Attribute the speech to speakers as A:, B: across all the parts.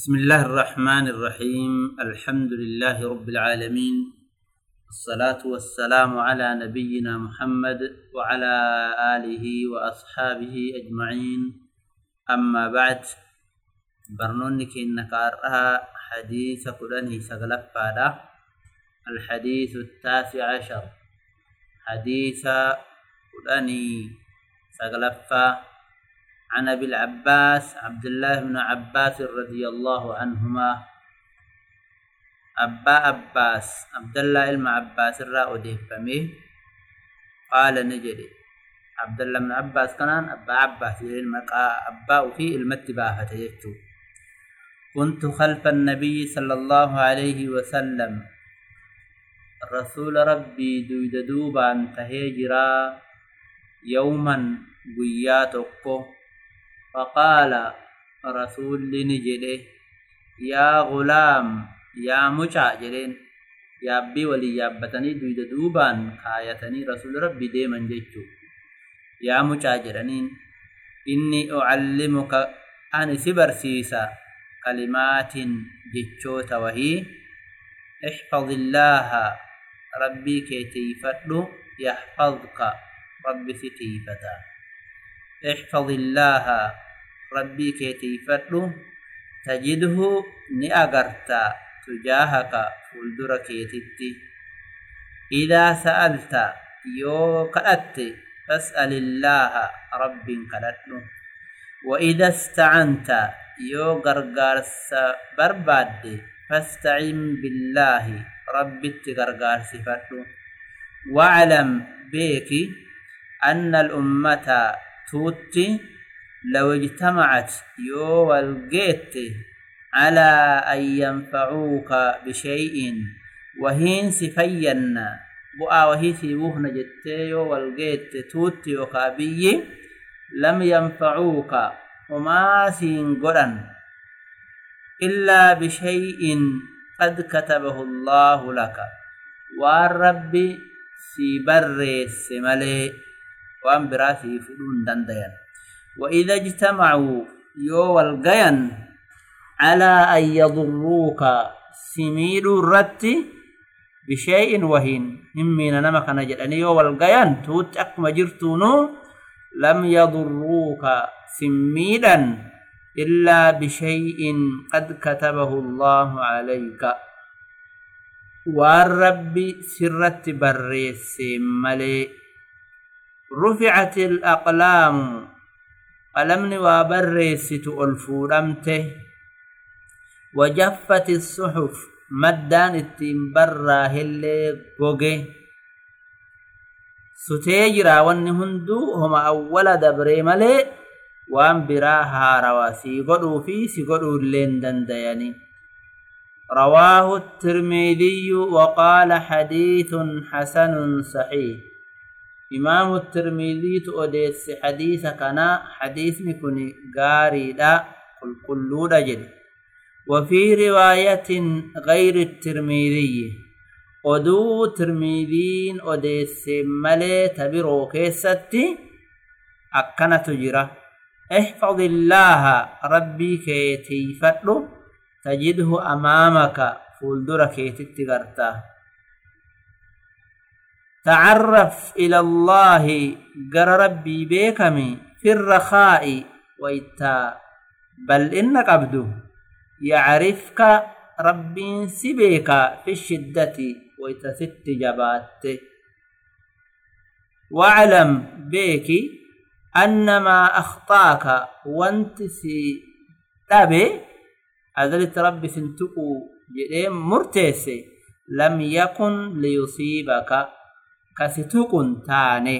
A: بسم الله الرحمن الرحيم. الحمد لله رب العالمين. الصلاة والسلام على نبينا محمد وعلى آله وأصحابه أجمعين. أما بعد برنونك إنك أرها حديث قراني سغلق فادا الحديث التاسع عشر. حديث قراني سغلق عن أبي العباس عبد الله بن عباس رضي الله عنهما. أبا عباس عبد الله بن عباس الرأودي فمه قال نجري. عبد الله بن عباس كان أبا عباس المقا أبا وفي المتباهة يجتو. كنت خلف النبي صلى الله عليه وسلم. رسول ربي دويد دوبا تهيجرا. يوما قياتكو faqaala rasuulli ni jedhe yaa gulaam yaa mucaa jedheen yaabbii waliin yaabbatanii duyda duubaan kaayatanii rasuula rabbi deeman jechuu yaa mucaa jedhaniin inni ucallimuka ani si barsiisa kalimaatin jechoota wahii ixfadillaaha rabbii kee tiifadhu yaxfadka rabbi si tiifata احفظ الله. ربي كيتي فتلو. تجده نأغرت تجاهك فلدر كيتي إذا سألت يو كأت فاسأل الله. رب كلتلو وإذا استعنت يو غرغارس برباد. فاستعن بالله. رب تغرغارس فتلو. واعلم بيك أن الأمة توتي لو اجتمعت يو والجيت على أن ينفعوك بشيء وهين سفين بؤا وهي سيبوهن جتيو والجيت توتي وكابي لم ينفعوك وما سينقرا إلا بشيء قد كتبه الله لك والرب سيبرس ملئ وان براسي فلون دندين وإذا اجتمعوا يو الغيان على أن يضروك سميد الرت بشيء وهين همين نمك نجل يو الغيان توت أكما جرتونو لم يضروك سميدا إلا بشيء قد كتبه الله عليك والرب سرت بريس ملئ رفعت الأقلام. قلمني وابرست الفورمته وجفت الصحف مدان التنبرا هلي قوغي ستيجرا واني هندو هما أول دبري ملي. وان براها رواسي قدو في سيقدو اللين دنديني رواه الترمذي وقال حديث حسن صحيح. إمام الترمذي تؤديس حديث كنا حديث نكون غاري دا قل قلو جد وفي رواية غير الترمذي أدو ترمذين أديس ملي تبرو كيستي أكنا تجرى احفظ الله ربي كيتي فتلو تجده أمامك فولدر كيتي تغرته تعرف إلى الله قر ربي بيكمي في الرخاء ويتا. بل إنك عبده يعرفك ربي سبيك في الشدة ويتا ست جبات واعلم بيك أن ما أخطاك وأنت سي تابي أذلت ربي سنتقو جريم مرتسي. لم يكن ليصيبك. kasitu kun taane.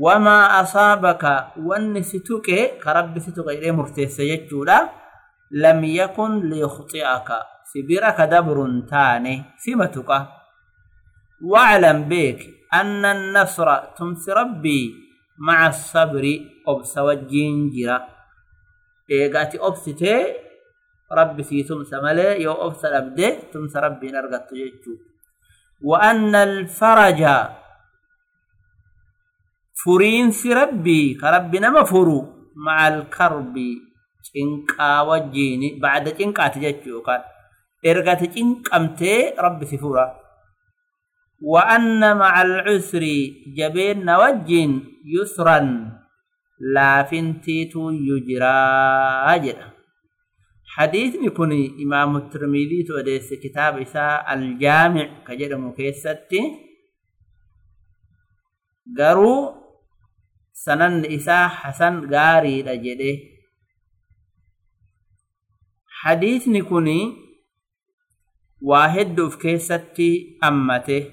A: Wamaa asaabaka wanni si tuqe ka rabbi si tuqe jedhee murteesse jechuudha. Lam yakun liiqxi'aka si bira ka dabruun taane sima tuqa. Waclam beek anna nasra tumsi rabbii maca sabri obsa wajjiin jira. Eegaa ati obsitee rabbi sii tumsa malee yoo obsa dhabde tumsa rabbiin argattu jechuudha. وأن الفرج فرين في ربي كربنا مفرو مع الكرب. wajjiini bacda cinqaati jechuu yookaan ergate cinqamtee rabbi si fura وأن مع العسر جبين وجين يسرا. لا فنتيتو يجرى أجر حديث يكون إمام الترمذي توديس كتاب إساء الجامع كجر مكيستي قروا سنن إساء حسن غاري رجده. حديث نكوني واحد في كيستي أمته.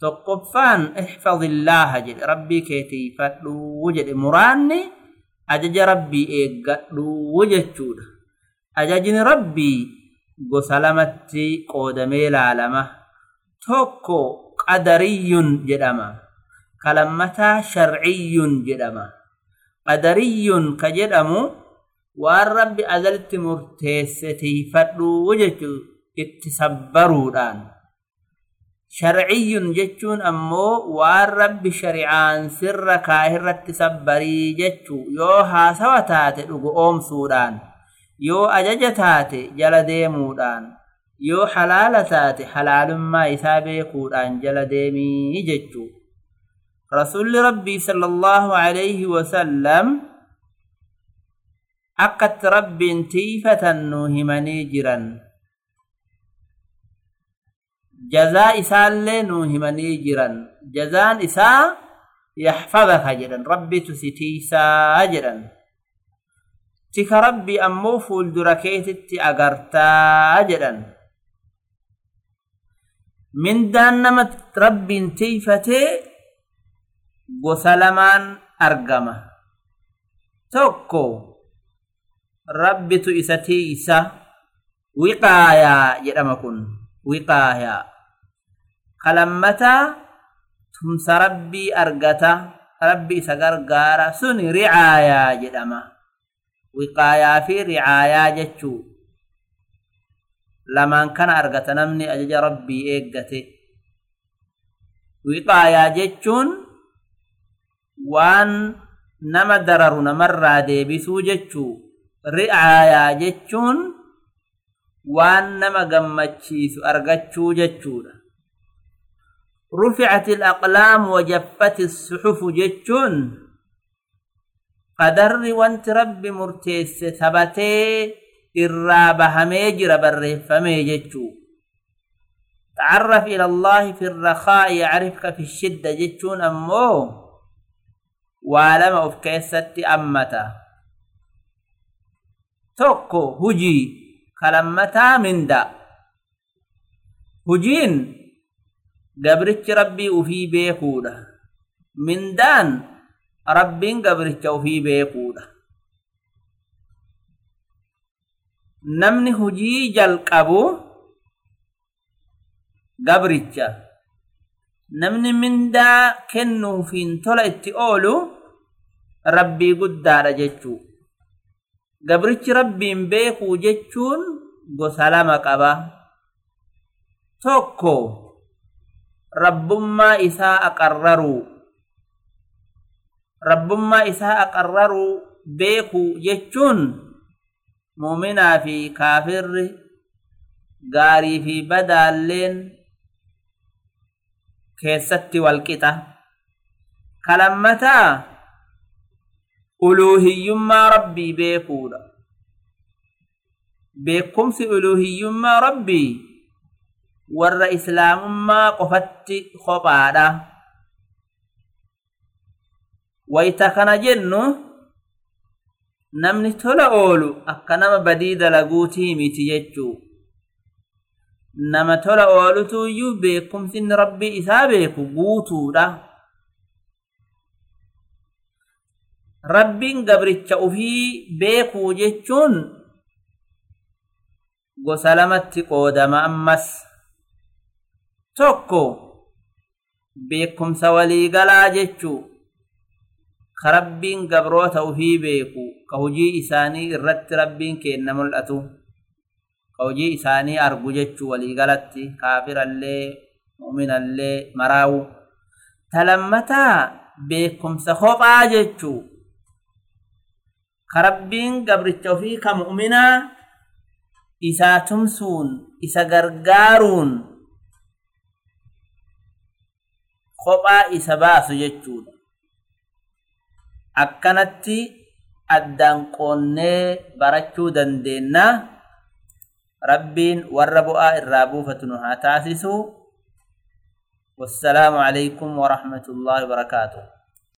A: تقفان احفظ الله جل ربي كيتي فتلو وجد مراني. أجج ربي إيقاتلو وجد شوده ajajni rabbii gosa lamatti qoodamee laalama. Tokko qadariyyun jedhama. Kalammataa sharciyyun jedhama. Qadariyyun ka jedhamu waan rabbi azalitti murteesse tiifadhuu jechuu itti sabbaruudhaan. Sharciyyun jechuun ammoo waan rabbi shari'aan sirra kaahirratti sabbarii jechuu yoo haasawa taate dhugu oomsuudhaan يو أججتات جلديمودان يو حلالتات حلال ما إثابي قودان جلديمي ججو رسول ربي صلى الله عليه وسلم أقت رب تيفة نوهماني جران جزاء إسال نوهماني جران جزاء إسال يحفظها جرا ربي تسيتي ساجرا tika rabbi ammoo fuuldura keetitti agartaa jedhan. Mindaan nama rabbiin tiifatee gosa lamaan argama. Tokko rabbitu isa tiisa wiqaayaa jedhama kun wiqaayaa kalammataa tumsa rabbii argata rabbi isa gargaara sun ricaayaa jedhama wiqaayaa fi ricaayaa jechuu. Lamaan kana argata namni ajaja rabbii eeggate. Wiqaayaa jechuun waan nama dararu namarraa deebisuu jechuu. Ri'aayaa jechuun waan nama gammachiisu argachuu jechuudha. Ruficati alaqlaamu wa jaffati suxufu jechuun qadarri wanti rabbi murteesse sabatee irraa bahamee jira barreeffamee تعرف إلى الله في الرخاء يعرفك في الشدة جتشون أمو؟ وعلم أف كيست أمتا. توكو هجي. كلمتا من دا هجين. قبرتش ربي وفي بيكودا من دان rabbiin gabricha ufii beekuudha. Namni hujii jalqabu gabricha namni mindaa kennuufiin tola itti oolu rabbii guddaadha jechuu. Gabrichi rabbiin beekuu jechuun gosa lama qaba. Tokko rabbummaa isaa aqarraruu rabbummaa isaa aqarraruu beekuu jechuun muuminaa fi kaafirri gaarii fi badaalleen keessatti walqixa kalammataa uluuhiyyummaa rabbii beekuudha. Beekumsi uluuhiyyummaa rabbii warra islaamummaa qofatti kophaadha wayta kana jennu namni tola oolu akka nama badii dalaguutii miti jechuu. Nama tola oolutuuyyuu beekumsi inni rabbii isaa beeku guutuudha. Rabbiin gabricha ufii beekuu jechuun gosa lamatti qoodama ammas. Tokko beekumsa waliigalaa jechuu ka rabbiin gabroota ufii beeku. Ka hujii isaanii irratti rabbiin kenna mul'atu. Ka hujii isaanii argu jechuu waliigalatti. Kaafirallee mu'minallee maraawu. Talammataa beekumsa kophaa jechuu. Karabbiin gabricha ofii ka mu'minaa isaa tumsuun isa gargaaruun kophaa isa baasu jechuudha. Akkanatti addaan qoonnee barachuu dandeenya. Rabbiin warra bu'aa irraa buufatu nu haa taasisu. عليكم ورحمة الله وبركاته